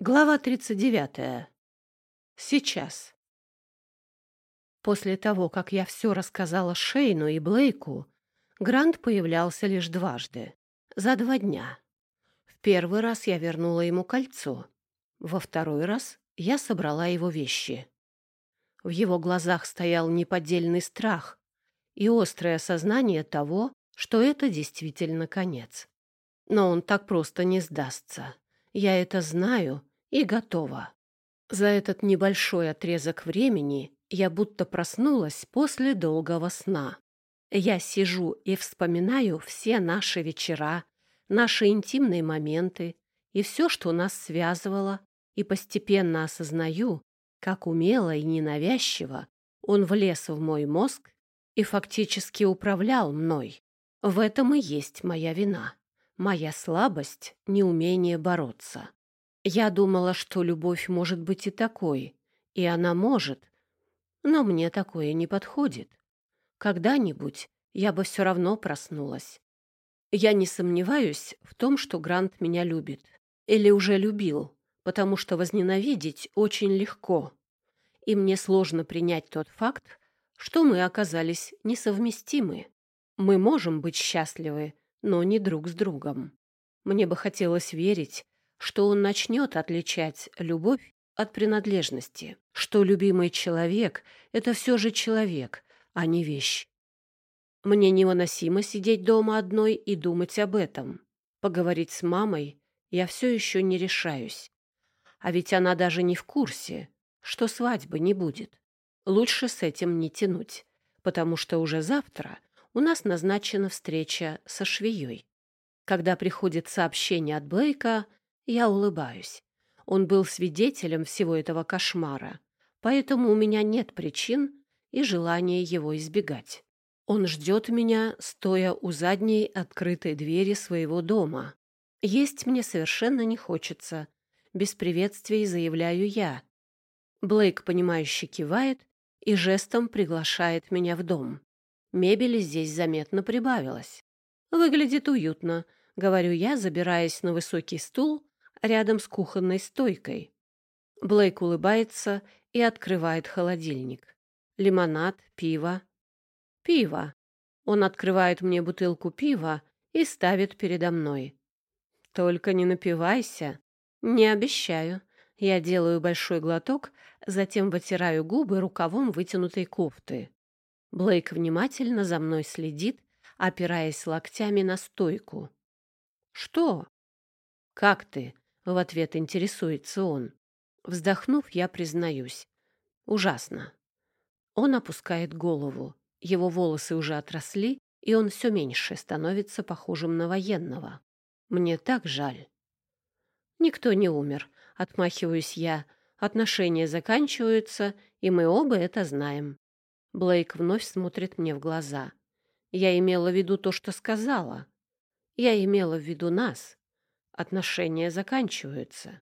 Глава 39. Сейчас. После того, как я все рассказала Шейну и Блейку, Грант появлялся лишь дважды, за два дня. В первый раз я вернула ему кольцо, во второй раз я собрала его вещи. В его глазах стоял неподдельный страх и острое осознание того, что это действительно конец. Но он так просто не сдастся. Я это знаю и готова. За этот небольшой отрезок времени я будто проснулась после долгого сна. Я сижу и вспоминаю все наши вечера, наши интимные моменты и все, что нас связывало, и постепенно осознаю, как умело и ненавязчиво он влез в мой мозг и фактически управлял мной. В этом и есть моя вина, моя слабость, неумение бороться. Я думала, что любовь может быть и такой, и она может, но мне такое не подходит. Когда-нибудь я бы все равно проснулась. Я не сомневаюсь в том, что Грант меня любит. Или уже любил, потому что возненавидеть очень легко. И мне сложно принять тот факт, что мы оказались несовместимы. Мы можем быть счастливы, но не друг с другом. Мне бы хотелось верить, что он начнет отличать любовь от принадлежности, что любимый человек — это все же человек, а не вещь. Мне невыносимо сидеть дома одной и думать об этом. Поговорить с мамой я все еще не решаюсь. А ведь она даже не в курсе, что свадьбы не будет. Лучше с этим не тянуть, потому что уже завтра у нас назначена встреча со швеей. Когда приходит сообщение от Блейка — я улыбаюсь. Он был свидетелем всего этого кошмара, поэтому у меня нет причин и желания его избегать. Он ждет меня, стоя у задней открытой двери своего дома. Есть мне совершенно не хочется. Без приветствий заявляю я. Блейк, понимающе кивает и жестом приглашает меня в дом. Мебели здесь заметно прибавилось. Выглядит уютно, говорю я, забираясь на высокий стул рядом с кухонной стойкой. Блейк улыбается и открывает холодильник. Лимонад, пиво. Пиво. Он открывает мне бутылку пива и ставит передо мной. Только не напивайся. Не обещаю. Я делаю большой глоток, затем вытираю губы рукавом вытянутой кофты. Блейк внимательно за мной следит, опираясь локтями на стойку. «Что?» «Как ты?» В ответ интересуется он. Вздохнув, я признаюсь. Ужасно. Он опускает голову. Его волосы уже отросли, и он все меньше становится похожим на военного. Мне так жаль. Никто не умер, отмахиваюсь я. Отношения заканчиваются, и мы оба это знаем. Блейк вновь смотрит мне в глаза. Я имела в виду то, что сказала. Я имела в виду нас. Отношения заканчиваются.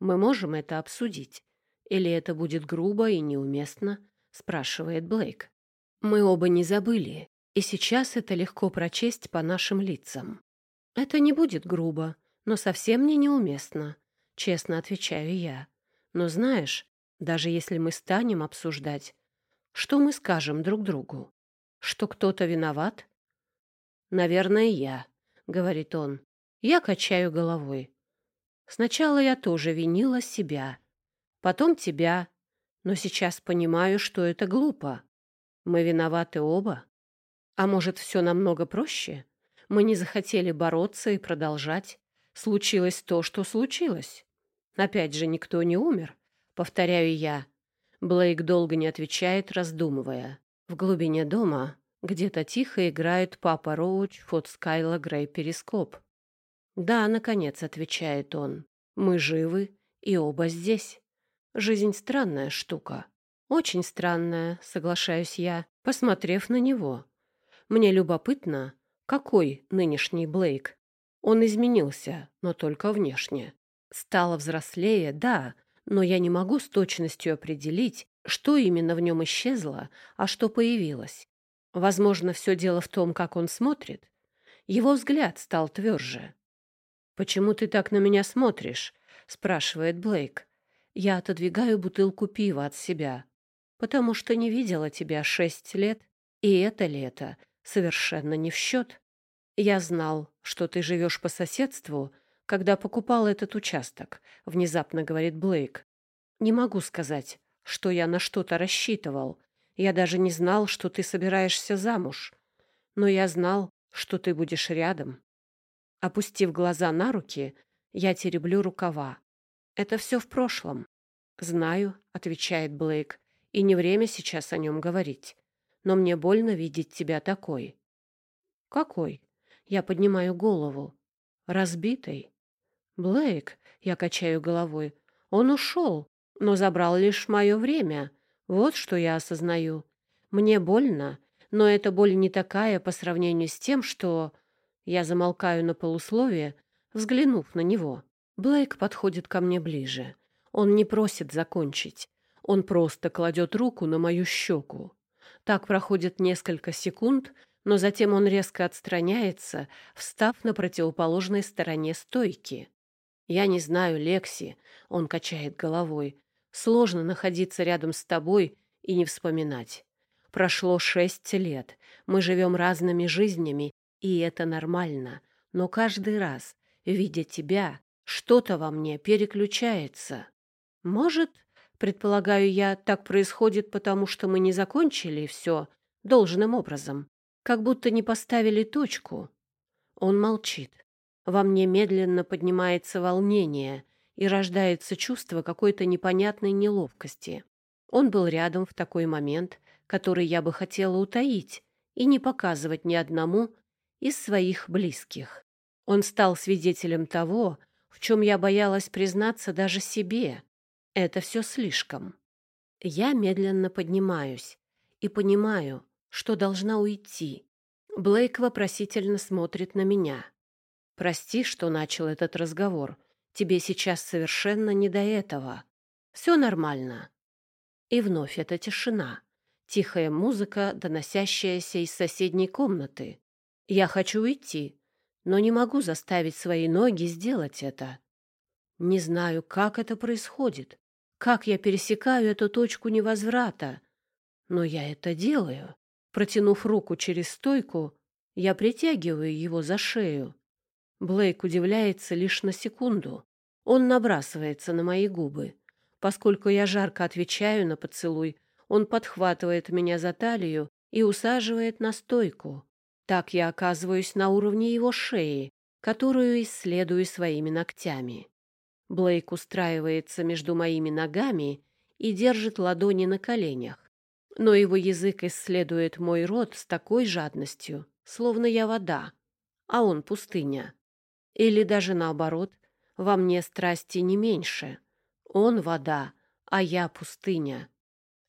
Мы можем это обсудить. Или это будет грубо и неуместно? Спрашивает Блейк. Мы оба не забыли, и сейчас это легко прочесть по нашим лицам. Это не будет грубо, но совсем не неуместно, честно отвечаю я. Но знаешь, даже если мы станем обсуждать, что мы скажем друг другу? Что кто-то виноват? Наверное, я, говорит он. Я качаю головой. Сначала я тоже винила себя, потом тебя, но сейчас понимаю, что это глупо. Мы виноваты оба. А может, все намного проще? Мы не захотели бороться и продолжать. Случилось то, что случилось. Опять же, никто не умер, повторяю я. Блейк долго не отвечает, раздумывая. В глубине дома где-то тихо играет папа Роуч Фот Скайла Грей Перископ. «Да, наконец», — отвечает он, — «мы живы и оба здесь. Жизнь странная штука». «Очень странная», — соглашаюсь я, посмотрев на него. «Мне любопытно, какой нынешний Блейк. Он изменился, но только внешне. Стало взрослее, да, но я не могу с точностью определить, что именно в нем исчезло, а что появилось. Возможно, все дело в том, как он смотрит. Его взгляд стал тверже. «Почему ты так на меня смотришь?» — спрашивает Блейк. Я отодвигаю бутылку пива от себя, потому что не видела тебя шесть лет, и это лето совершенно не в счет. Я знал, что ты живешь по соседству, когда покупал этот участок, — внезапно говорит Блейк. Не могу сказать, что я на что-то рассчитывал. Я даже не знал, что ты собираешься замуж. Но я знал, что ты будешь рядом. Опустив глаза на руки, я тереблю рукава. Это все в прошлом. Знаю, отвечает Блейк, и не время сейчас о нем говорить. Но мне больно видеть тебя такой. Какой? Я поднимаю голову. Разбитой. Блейк, я качаю головой. Он ушел но забрал лишь мое время. Вот что я осознаю. Мне больно, но эта боль не такая по сравнению с тем, что... Я замолкаю на полусловие, взглянув на него. Блейк подходит ко мне ближе. Он не просит закончить. Он просто кладет руку на мою щеку. Так проходит несколько секунд, но затем он резко отстраняется, встав на противоположной стороне стойки. «Я не знаю, Лекси», — он качает головой. Сложно находиться рядом с тобой и не вспоминать. Прошло шесть лет, мы живем разными жизнями, и это нормально. Но каждый раз, видя тебя, что-то во мне переключается. Может, предполагаю я, так происходит, потому что мы не закончили все должным образом, как будто не поставили точку. Он молчит. Во мне медленно поднимается волнение, и рождается чувство какой-то непонятной неловкости. Он был рядом в такой момент, который я бы хотела утаить и не показывать ни одному из своих близких. Он стал свидетелем того, в чем я боялась признаться даже себе. Это все слишком. Я медленно поднимаюсь и понимаю, что должна уйти. Блейк вопросительно смотрит на меня. «Прости, что начал этот разговор», Тебе сейчас совершенно не до этого. Все нормально. И вновь эта тишина. Тихая музыка, доносящаяся из соседней комнаты. Я хочу уйти, но не могу заставить свои ноги сделать это. Не знаю, как это происходит, как я пересекаю эту точку невозврата, но я это делаю. Протянув руку через стойку, я притягиваю его за шею. Блейк удивляется лишь на секунду. Он набрасывается на мои губы. Поскольку я жарко отвечаю на поцелуй, он подхватывает меня за талию и усаживает на стойку. Так я оказываюсь на уровне его шеи, которую исследую своими ногтями. Блейк устраивается между моими ногами и держит ладони на коленях. Но его язык исследует мой рот с такой жадностью, словно я вода, а он пустыня. Или даже наоборот, во мне страсти не меньше. Он — вода, а я — пустыня.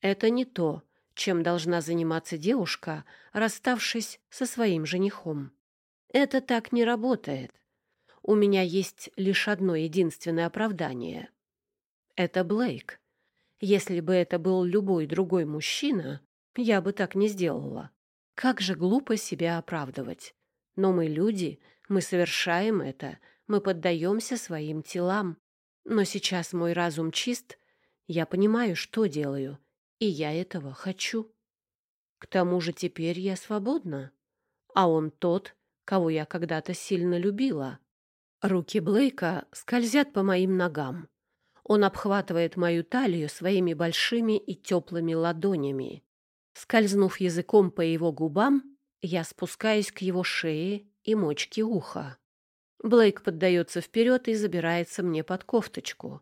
Это не то, чем должна заниматься девушка, расставшись со своим женихом. Это так не работает. У меня есть лишь одно единственное оправдание. Это Блейк. Если бы это был любой другой мужчина, я бы так не сделала. Как же глупо себя оправдывать. Но мы люди, мы совершаем это, мы поддаемся своим телам. Но сейчас мой разум чист, я понимаю, что делаю, и я этого хочу. К тому же теперь я свободна, а он тот, кого я когда-то сильно любила. Руки Блейка скользят по моим ногам. Он обхватывает мою талию своими большими и теплыми ладонями. Скользнув языком по его губам, я спускаюсь к его шее и мочке уха. Блейк поддается вперед и забирается мне под кофточку.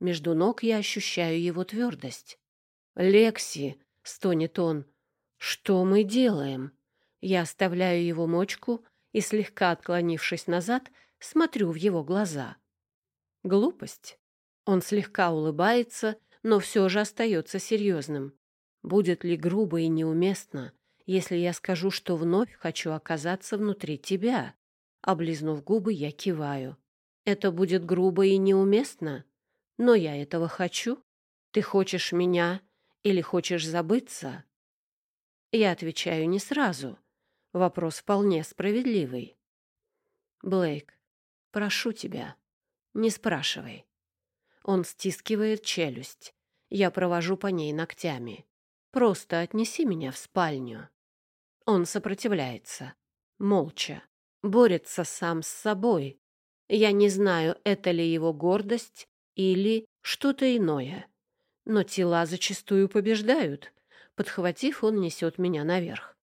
Между ног я ощущаю его твердость. «Лекси!» — стонет он. «Что мы делаем?» Я оставляю его мочку и, слегка отклонившись назад, смотрю в его глаза. Глупость. Он слегка улыбается, но все же остается серьезным. Будет ли грубо и неуместно, если я скажу, что вновь хочу оказаться внутри тебя? Облизнув губы, я киваю. Это будет грубо и неуместно, но я этого хочу. Ты хочешь меня или хочешь забыться? Я отвечаю не сразу. Вопрос вполне справедливый. Блейк, прошу тебя, не спрашивай. Он стискивает челюсть. Я провожу по ней ногтями. Просто отнеси меня в спальню. Он сопротивляется. Молча. Борется сам с собой. Я не знаю, это ли его гордость или что-то иное. Но тела зачастую побеждают. Подхватив, он несет меня наверх.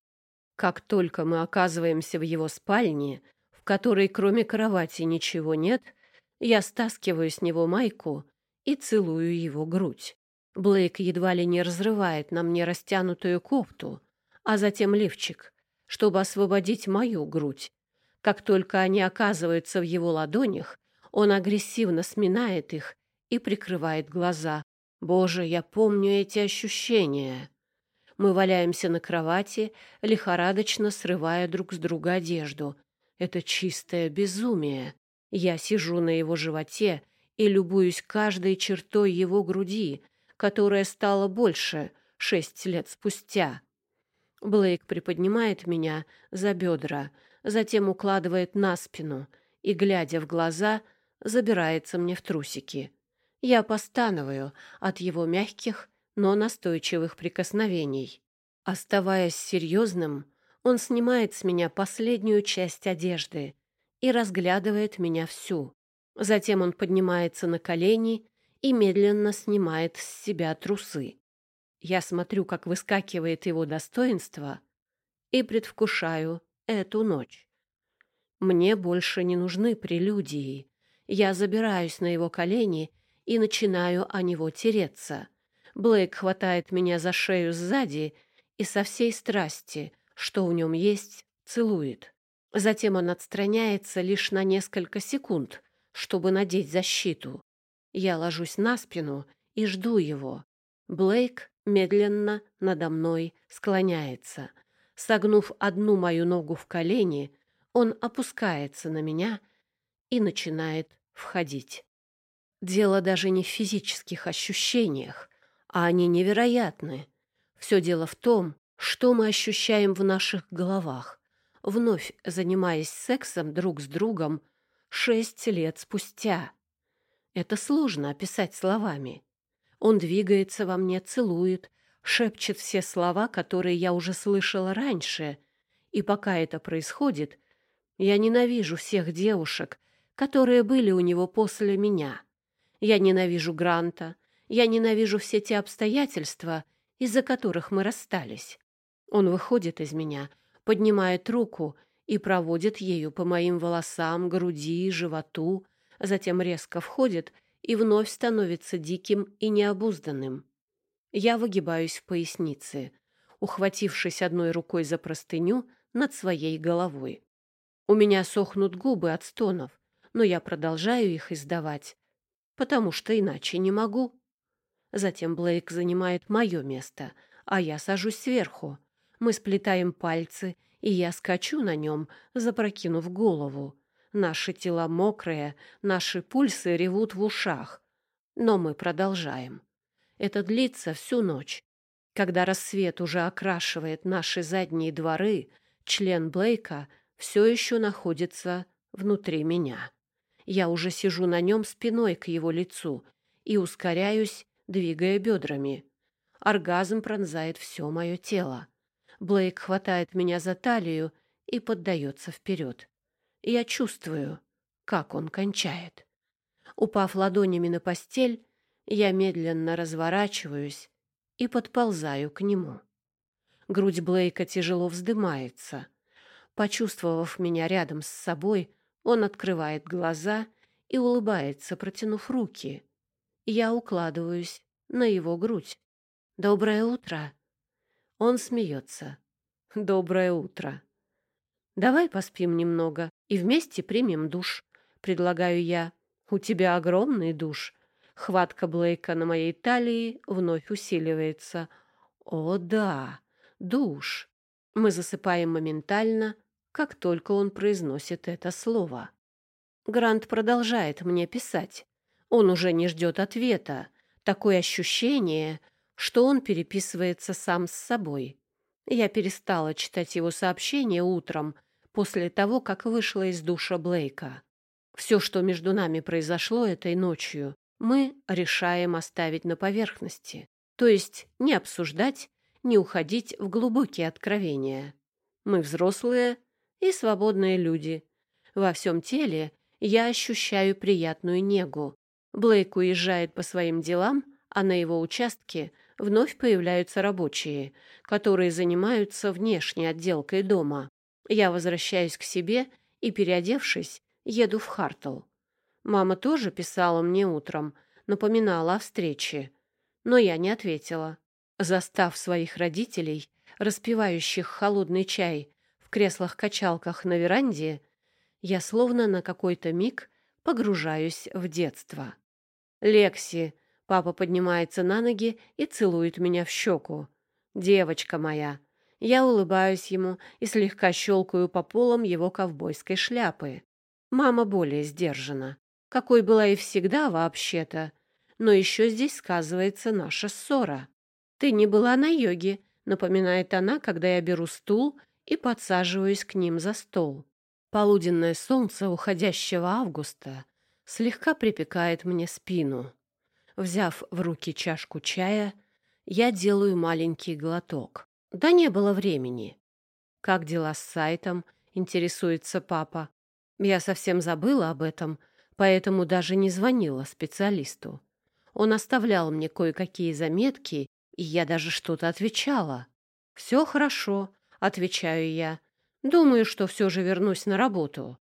Как только мы оказываемся в его спальне, в которой кроме кровати ничего нет, я стаскиваю с него майку и целую его грудь. Блейк едва ли не разрывает на мне растянутую кофту, а затем лифчик, чтобы освободить мою грудь. Как только они оказываются в его ладонях, он агрессивно сминает их и прикрывает глаза. Боже, я помню эти ощущения. Мы валяемся на кровати, лихорадочно срывая друг с друга одежду. Это чистое безумие. Я сижу на его животе и любуюсь каждой чертой его груди, которая стала больше шесть лет спустя. Блейк приподнимает меня за бедра, затем укладывает на спину и, глядя в глаза, забирается мне в трусики. Я постановаю от его мягких, но настойчивых прикосновений. Оставаясь серьезным, он снимает с меня последнюю часть одежды и разглядывает меня всю. Затем он поднимается на колени и медленно снимает с себя трусы. Я смотрю, как выскакивает его достоинство, и предвкушаю эту ночь. Мне больше не нужны прелюдии. Я забираюсь на его колени и начинаю о него тереться. Блейк хватает меня за шею сзади и со всей страсти, что в нем есть, целует. Затем он отстраняется лишь на несколько секунд, чтобы надеть защиту. Я ложусь на спину и жду его. Блейк медленно надо мной склоняется. Согнув одну мою ногу в колени, он опускается на меня и начинает входить. Дело даже не в физических ощущениях, а они невероятны. Все дело в том, что мы ощущаем в наших головах, вновь занимаясь сексом друг с другом шесть лет спустя. Это сложно описать словами. Он двигается во мне, целует, шепчет все слова, которые я уже слышала раньше. И пока это происходит, я ненавижу всех девушек, которые были у него после меня. Я ненавижу Гранта, я ненавижу все те обстоятельства, из-за которых мы расстались. Он выходит из меня, поднимает руку и проводит ею по моим волосам, груди, животу, затем резко входит и вновь становится диким и необузданным. Я выгибаюсь в пояснице, ухватившись одной рукой за простыню над своей головой. У меня сохнут губы от стонов, но я продолжаю их издавать, потому что иначе не могу. Затем Блейк занимает мое место, а я сажусь сверху. Мы сплетаем пальцы, и я скачу на нем, запрокинув голову. Наши тела мокрые, наши пульсы ревут в ушах. Но мы продолжаем. Это длится всю ночь. Когда рассвет уже окрашивает наши задние дворы, член Блейка все еще находится внутри меня. Я уже сижу на нем спиной к его лицу и ускоряюсь, двигая бедрами. Оргазм пронзает все мое тело. Блейк хватает меня за талию и поддается вперед. Я чувствую, как он кончает. Упав ладонями на постель, я медленно разворачиваюсь и подползаю к нему. Грудь Блейка тяжело вздымается. Почувствовав меня рядом с собой, он открывает глаза и улыбается, протянув руки. Я укладываюсь на его грудь. «Доброе утро!» Он смеется. «Доброе утро!» «Давай поспим немного и вместе примем душ», — предлагаю я. «У тебя огромный душ». Хватка Блейка на моей талии вновь усиливается. «О, да! Душ!» Мы засыпаем моментально, как только он произносит это слово. Грант продолжает мне писать. Он уже не ждет ответа. Такое ощущение, что он переписывается сам с собой. Я перестала читать его сообщения утром, после того, как вышла из душа Блейка. Все, что между нами произошло этой ночью, мы решаем оставить на поверхности, то есть не обсуждать, не уходить в глубокие откровения. Мы взрослые и свободные люди. Во всем теле я ощущаю приятную негу. Блейк уезжает по своим делам, а на его участке вновь появляются рабочие, которые занимаются внешней отделкой дома. Я возвращаюсь к себе и, переодевшись, еду в Хартл. Мама тоже писала мне утром, напоминала о встрече, но я не ответила. Застав своих родителей, распивающих холодный чай креслах-качалках на веранде, я словно на какой-то миг погружаюсь в детство. «Лекси!» — папа поднимается на ноги и целует меня в щеку. «Девочка моя!» Я улыбаюсь ему и слегка щелкаю по полам его ковбойской шляпы. Мама более сдержана, какой была и всегда вообще-то, но еще здесь сказывается наша ссора. «Ты не была на йоге», — напоминает она, когда я беру стул и подсаживаюсь к ним за стол. Полуденное солнце уходящего августа слегка припекает мне спину. Взяв в руки чашку чая, я делаю маленький глоток. Да не было времени. Как дела с сайтом? Интересуется папа. Я совсем забыла об этом, поэтому даже не звонила специалисту. Он оставлял мне кое-какие заметки, и я даже что-то отвечала. «Все хорошо», — отвечаю я. «Думаю, что все же вернусь на работу».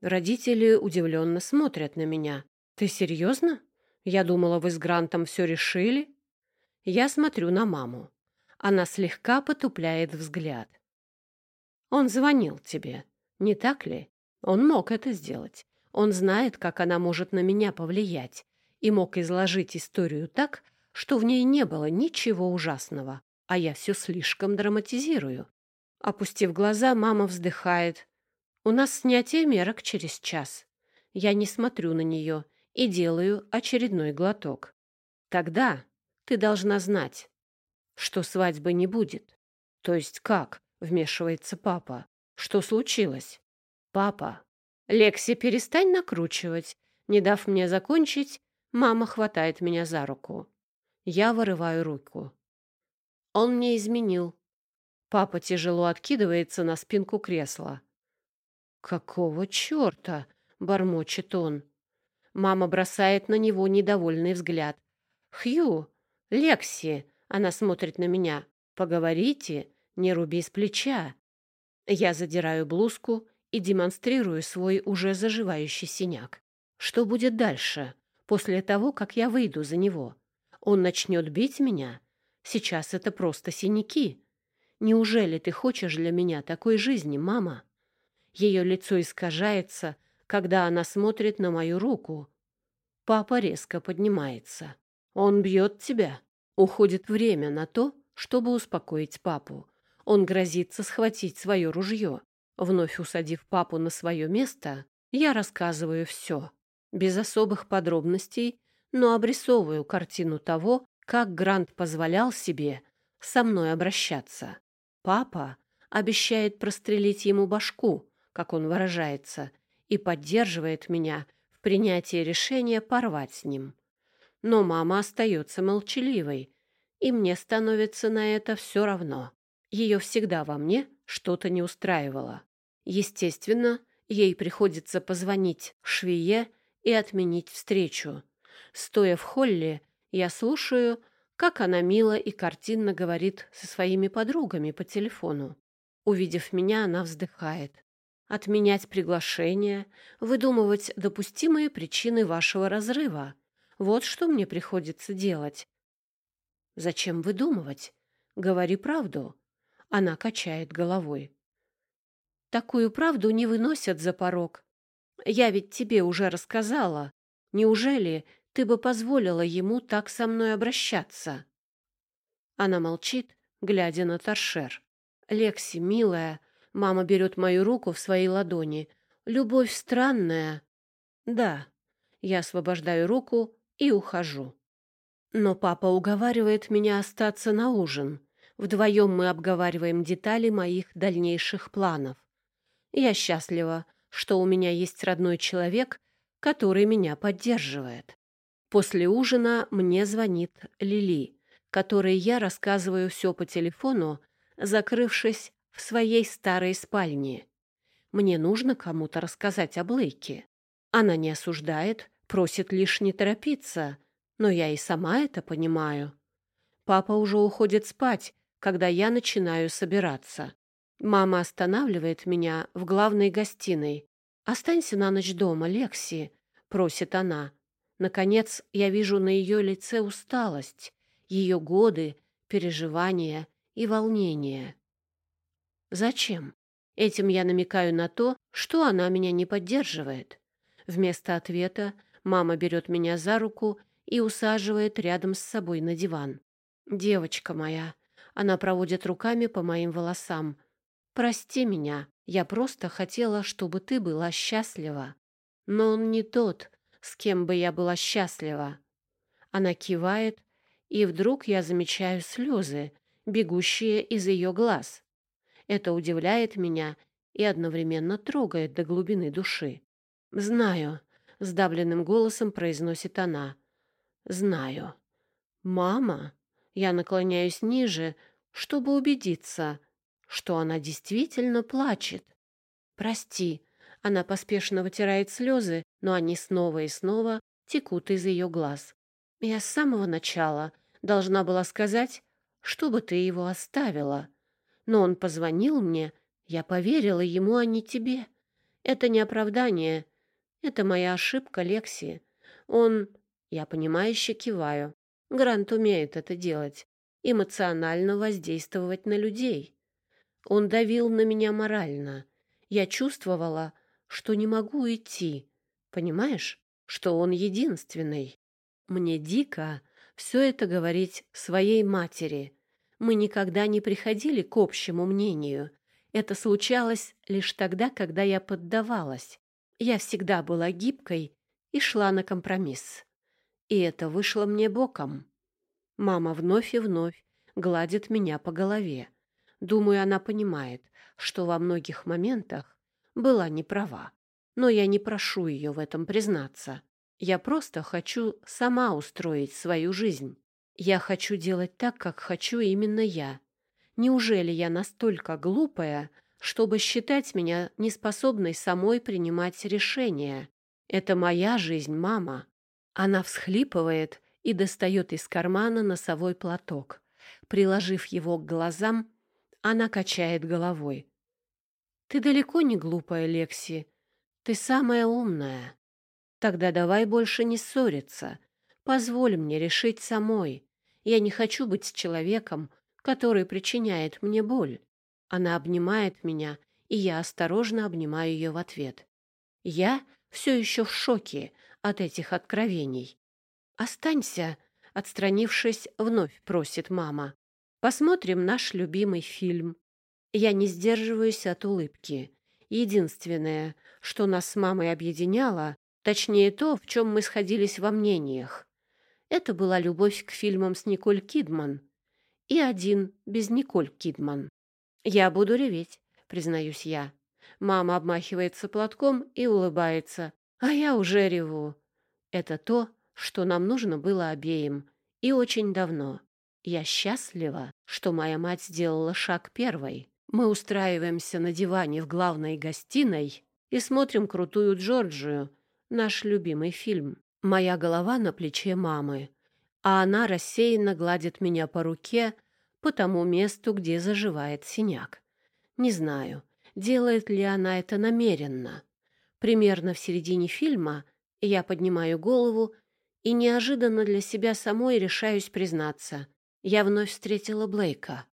Родители удивленно смотрят на меня. «Ты серьезно? Я думала, вы с Грантом все решили?» Я смотрю на маму. Она слегка потупляет взгляд. «Он звонил тебе, не так ли? Он мог это сделать. Он знает, как она может на меня повлиять, и мог изложить историю так, что в ней не было ничего ужасного, а я все слишком драматизирую. Опустив глаза, мама вздыхает. У нас снятие мерок через час. Я не смотрю на нее и делаю очередной глоток. Тогда ты должна знать, что свадьбы не будет. То есть как? Вмешивается папа. Что случилось? Папа. Лекси, перестань накручивать. Не дав мне закончить, мама хватает меня за руку. Я вырываю руку. Он мне изменил. Папа тяжело откидывается на спинку кресла. «Какого черта?» — бормочет он. Мама бросает на него недовольный взгляд. «Хью! Лекси!» — она смотрит на меня. «Поговорите, не руби с плеча». Я задираю блузку и демонстрирую свой уже заживающий синяк. Что будет дальше, после того, как я выйду за него? Он начнет бить меня? Сейчас это просто синяки. Неужели ты хочешь для меня такой жизни, мама? Ее лицо искажается, когда она смотрит на мою руку. Папа резко поднимается. Он бьет тебя. Уходит время на то, чтобы успокоить папу. Он грозится схватить свое ружье. Вновь усадив папу на свое место, я рассказываю все. Без особых подробностей но обрисовываю картину того, как Грант позволял себе со мной обращаться. Папа обещает прострелить ему башку, как он выражается, и поддерживает меня в принятии решения порвать с ним. Но мама остается молчаливой, и мне становится на это все равно. Ее всегда во мне что-то не устраивало. Естественно, ей приходится позвонить швее и отменить встречу. Стоя в холле, я слушаю, как она мило и картинно говорит со своими подругами по телефону. Увидев меня, она вздыхает. Отменять приглашение, выдумывать допустимые причины вашего разрыва. Вот что мне приходится делать. Зачем выдумывать? Говори правду. Она качает головой. Такую правду не выносят за порог. Я ведь тебе уже рассказала. Неужели ты бы позволила ему так со мной обращаться?» Она молчит, глядя на торшер. «Лекси, милая...» Мама берет мою руку в свои ладони. «Любовь странная». «Да». Я освобождаю руку и ухожу. Но папа уговаривает меня остаться на ужин. Вдвоем мы обговариваем детали моих дальнейших планов. Я счастлива, что у меня есть родной человек, который меня поддерживает. После ужина мне звонит Лили, которой я рассказываю все по телефону, закрывшись в своей старой спальне. Мне нужно кому-то рассказать о Блейке. Она не осуждает, просит лишь не торопиться, но я и сама это понимаю. Папа уже уходит спать, когда я начинаю собираться. Мама останавливает меня в главной гостиной. «Останься на ночь дома, Лекси», — просит она. Наконец, я вижу на ее лице усталость, ее годы, переживания и волнения. Зачем? Этим я намекаю на то, что она меня не поддерживает. Вместо ответа мама берет меня за руку и усаживает рядом с собой на диван. «Девочка моя», она проводит руками по моим волосам. «Прости меня, я просто хотела, чтобы ты была счастлива. Но он не тот, с кем бы я была счастлива». Она кивает, и вдруг я замечаю слезы, бегущие из ее глаз. Это удивляет меня и одновременно трогает до глубины души. «Знаю», — сдавленным голосом произносит она. «Знаю». «Мама?» Я наклоняюсь ниже, чтобы убедиться, что она действительно плачет. «Прости», — она поспешно вытирает слезы, но они снова и снова текут из ее глаз. «Я с самого начала должна была сказать, чтобы ты его оставила. Но он позвонил мне, я поверила ему, а не тебе. Это не оправдание, это моя ошибка, Лекси. Он... Я понимающе киваю. Грант умеет это делать. Эмоционально воздействовать на людей. Он давил на меня морально. Я чувствовала, что не могу идти. Понимаешь, что он единственный. Мне дико все это говорить своей матери. Мы никогда не приходили к общему мнению. Это случалось лишь тогда, когда я поддавалась. Я всегда была гибкой и шла на компромисс. И это вышло мне боком. Мама вновь и вновь гладит меня по голове. Думаю, она понимает, что во многих моментах была не права. Но я не прошу ее в этом признаться. Я просто хочу сама устроить свою жизнь. Я хочу делать так, как хочу именно я. Неужели я настолько глупая, чтобы считать меня неспособной самой принимать решения. Это моя жизнь, мама. Она всхлипывает и достает из кармана носовой платок. Приложив его к глазам, она качает головой. «Ты далеко не глупая, Лекси. Ты самая умная. Тогда давай больше не ссориться. Позволь мне решить самой. Я не хочу быть с человеком, который причиняет мне боль. Она обнимает меня, и я осторожно обнимаю ее в ответ. Я все еще в шоке от этих откровений. «Останься», — отстранившись, вновь просит мама. «Посмотрим наш любимый фильм». Я не сдерживаюсь от улыбки. Единственное, что нас с мамой объединяло, точнее то, в чем мы сходились во мнениях, это была любовь к фильмам с Николь Кидман и один без Николь Кидман. Я буду реветь, признаюсь я. Мама обмахивается платком и улыбается, а я уже реву. Это то, что нам нужно было обеим, и очень давно. Я счастлива, что моя мать сделала шаг первой. Мы устраиваемся на диване в главной гостиной и смотрим крутую Джорджию, наш любимый фильм. Моя голова на плече мамы, а она рассеянно гладит меня по руке, по тому месту, где заживает синяк. Не знаю, делает ли она это намеренно. Примерно в середине фильма я поднимаю голову и неожиданно для себя самой решаюсь признаться. Я вновь встретила Блейка.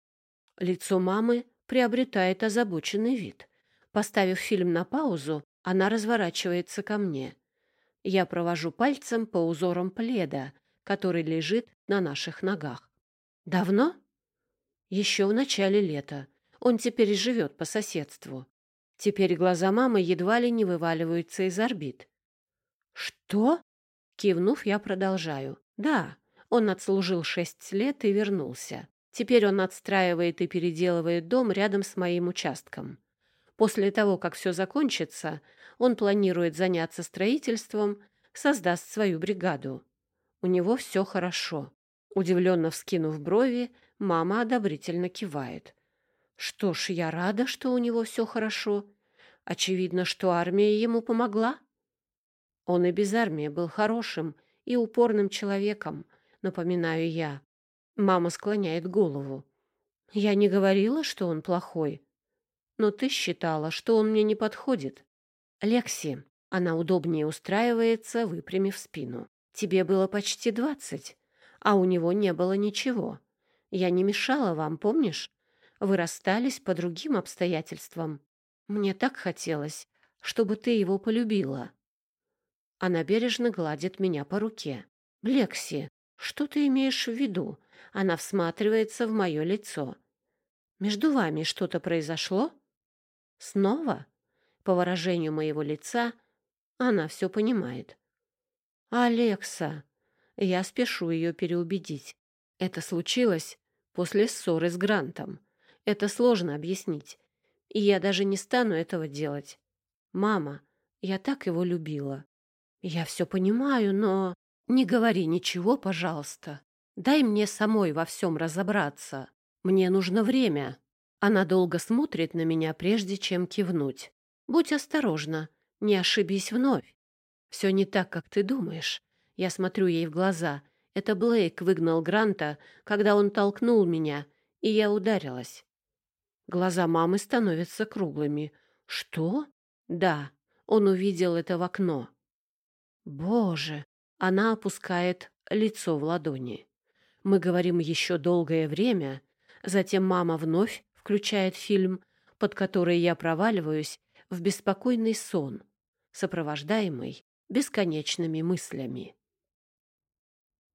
Лицо мамы приобретает озабоченный вид. Поставив фильм на паузу, она разворачивается ко мне. Я провожу пальцем по узорам пледа, который лежит на наших ногах. «Давно?» Еще в начале лета. Он теперь живет по соседству. Теперь глаза мамы едва ли не вываливаются из орбит. «Что?» Кивнув, я продолжаю. «Да, он отслужил шесть лет и вернулся. Теперь он отстраивает и переделывает дом рядом с моим участком. После того, как все закончится, он планирует заняться строительством, создаст свою бригаду. У него все хорошо. Удивленно вскинув брови, мама одобрительно кивает. Что ж, я рада, что у него все хорошо. Очевидно, что армия ему помогла. Он и без армии был хорошим и упорным человеком, напоминаю я. Мама склоняет голову. Я не говорила, что он плохой. Но ты считала, что он мне не подходит. Лекси, она удобнее устраивается, выпрямив спину. Тебе было почти двадцать, а у него не было ничего. Я не мешала вам, помнишь? Вы расстались по другим обстоятельствам. Мне так хотелось, чтобы ты его полюбила. Она бережно гладит меня по руке. «Лекси, что ты имеешь в виду?» Она всматривается в мое лицо. «Между вами что-то произошло?» «Снова?» По выражению моего лица она все понимает. «Алекса!» Я спешу ее переубедить. Это случилось после ссоры с Грантом. Это сложно объяснить. И я даже не стану этого делать. Мама, я так его любила. Я все понимаю, но... Не говори ничего, пожалуйста. Дай мне самой во всем разобраться. Мне нужно время. Она долго смотрит на меня, прежде чем кивнуть. Будь осторожна, не ошибись вновь. Все не так, как ты думаешь. Я смотрю ей в глаза. Это Блейк выгнал Гранта, когда он толкнул меня, и я ударилась. Глаза мамы становятся круглыми. Что? Да, он увидел это в окно. Боже! Она опускает лицо в ладони. Мы говорим еще долгое время, затем мама вновь включает фильм, под который я проваливаюсь в беспокойный сон, сопровождаемый бесконечными мыслями.